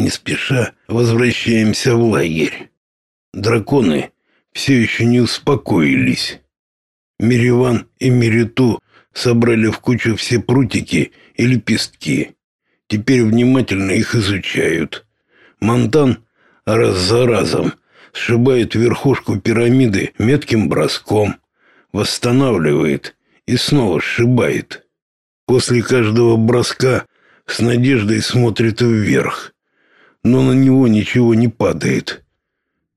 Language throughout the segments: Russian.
не спеша возвращаемся в лагерь. Драконы все еще не успокоились. Мириван и Мириту собрали в кучу все прутики и лепестки. Теперь внимательно их изучают. Монтан раз за разом сшибает верхушку пирамиды метким броском, восстанавливает и снова сшибает. После каждого броска с надеждой смотрит вверх, но на него ничего не падает.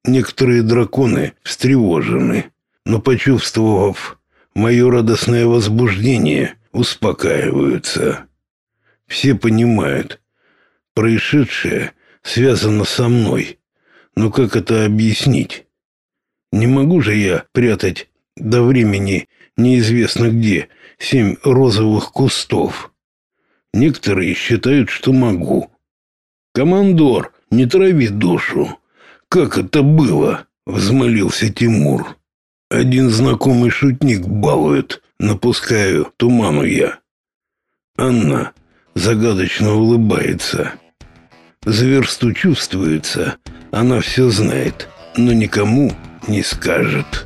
Некоторые драконы встревожены, но, почувствовав мое радостное возбуждение, успокаиваются. Все понимают, происшедшее связано со мной. Но как это объяснить? Не могу же я прятать до времени неизвестно где семь розовых кустов. Некоторые считают, что могу. Командор, не трави душу. «Как это было?» — взмолился Тимур. «Один знакомый шутник балует, напускаю туману я». Анна загадочно улыбается. За версту чувствуется, она все знает, но никому не скажет».